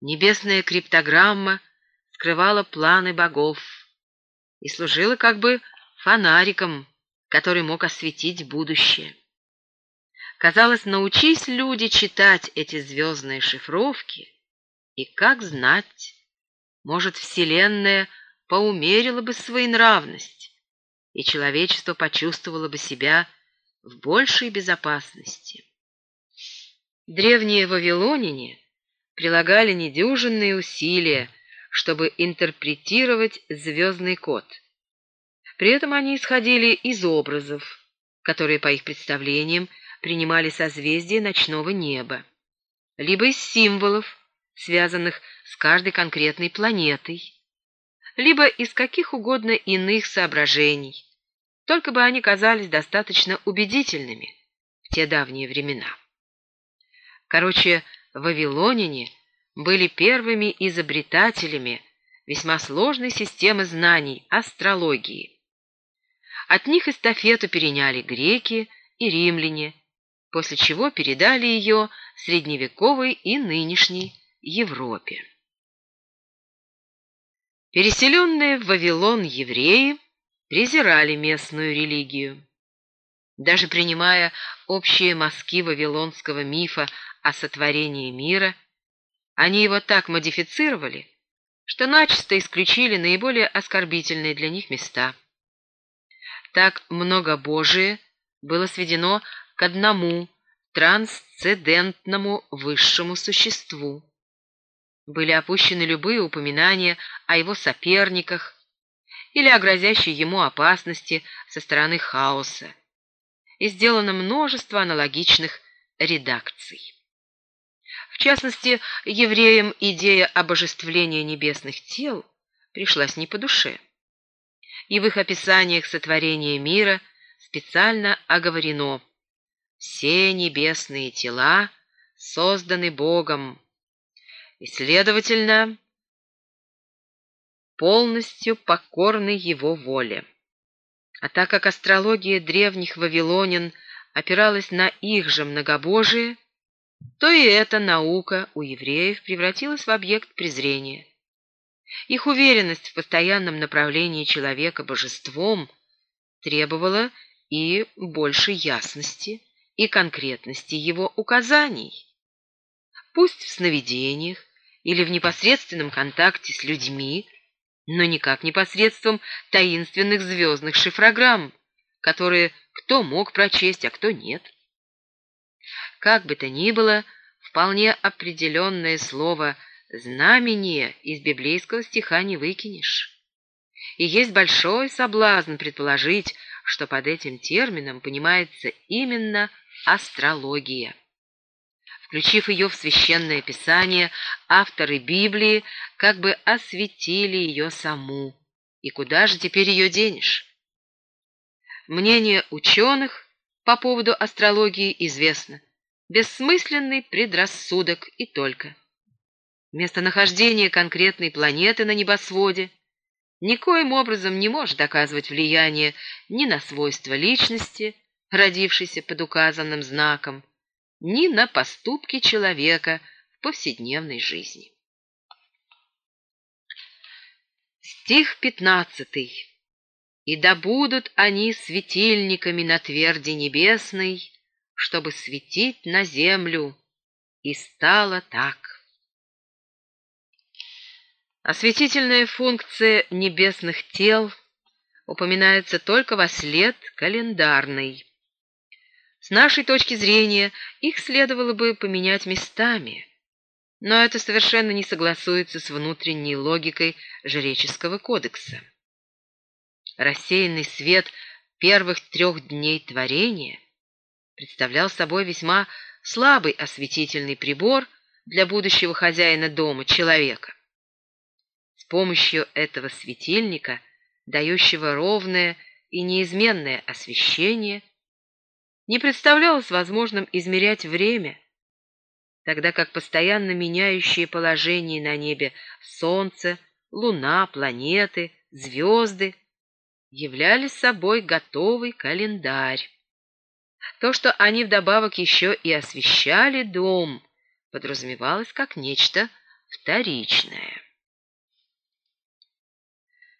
Небесная криптограмма скрывала планы богов и служила как бы фонариком, который мог осветить будущее. Казалось, научись люди читать эти звездные шифровки, и как знать, может, Вселенная поумерила бы своенравность, и человечество почувствовало бы себя в большей безопасности. Древние вавилоняне прилагали недюжинные усилия, чтобы интерпретировать звездный код. При этом они исходили из образов, которые, по их представлениям, принимали созвездия ночного неба, либо из символов, связанных с каждой конкретной планетой, либо из каких угодно иных соображений, только бы они казались достаточно убедительными в те давние времена. Короче, вавилоняне были первыми изобретателями весьма сложной системы знаний астрологии. От них эстафету переняли греки и римляне, после чего передали ее средневековой и нынешней Европе. Переселенные в Вавилон евреи презирали местную религию. Даже принимая общие мазки вавилонского мифа о сотворении мира, они его так модифицировали, что начисто исключили наиболее оскорбительные для них места. Так многобожие было сведено к одному трансцендентному высшему существу. Были опущены любые упоминания о его соперниках или о грозящей ему опасности со стороны хаоса, и сделано множество аналогичных редакций. В частности, евреям идея обожествления небесных тел пришлась не по душе. И в их описаниях сотворения мира специально оговорено «все небесные тела созданы Богом, и, следовательно, полностью покорны Его воле». А так как астрология древних вавилонян опиралась на их же многобожие, то и эта наука у евреев превратилась в объект презрения. Их уверенность в постоянном направлении человека божеством требовала и большей ясности и конкретности его указаний. Пусть в сновидениях или в непосредственном контакте с людьми, но никак непосредством таинственных звездных шифрограмм, которые кто мог прочесть, а кто нет. Как бы то ни было, вполне определенное слово «знамение» из библейского стиха не выкинешь. И есть большой соблазн предположить, что под этим термином понимается именно астрология. Включив ее в священное писание, авторы Библии как бы осветили ее саму. И куда же теперь ее денешь? Мнение ученых по поводу астрологии известно. Бессмысленный предрассудок и только. Местонахождение конкретной планеты на небосводе никоим образом не может доказывать влияние ни на свойства личности, родившейся под указанным знаком, ни на поступки человека в повседневной жизни. Стих пятнадцатый. «И да будут они светильниками на тверди небесной, чтобы светить на землю, и стало так. Осветительная функция небесных тел упоминается только во след календарной. С нашей точки зрения их следовало бы поменять местами, но это совершенно не согласуется с внутренней логикой жреческого кодекса. Рассеянный свет первых трех дней творения представлял собой весьма слабый осветительный прибор для будущего хозяина дома, человека. С помощью этого светильника, дающего ровное и неизменное освещение, не представлялось возможным измерять время, тогда как постоянно меняющие положение на небе Солнце, Луна, планеты, звезды являли собой готовый календарь. То, что они вдобавок еще и освещали дом, подразумевалось как нечто вторичное.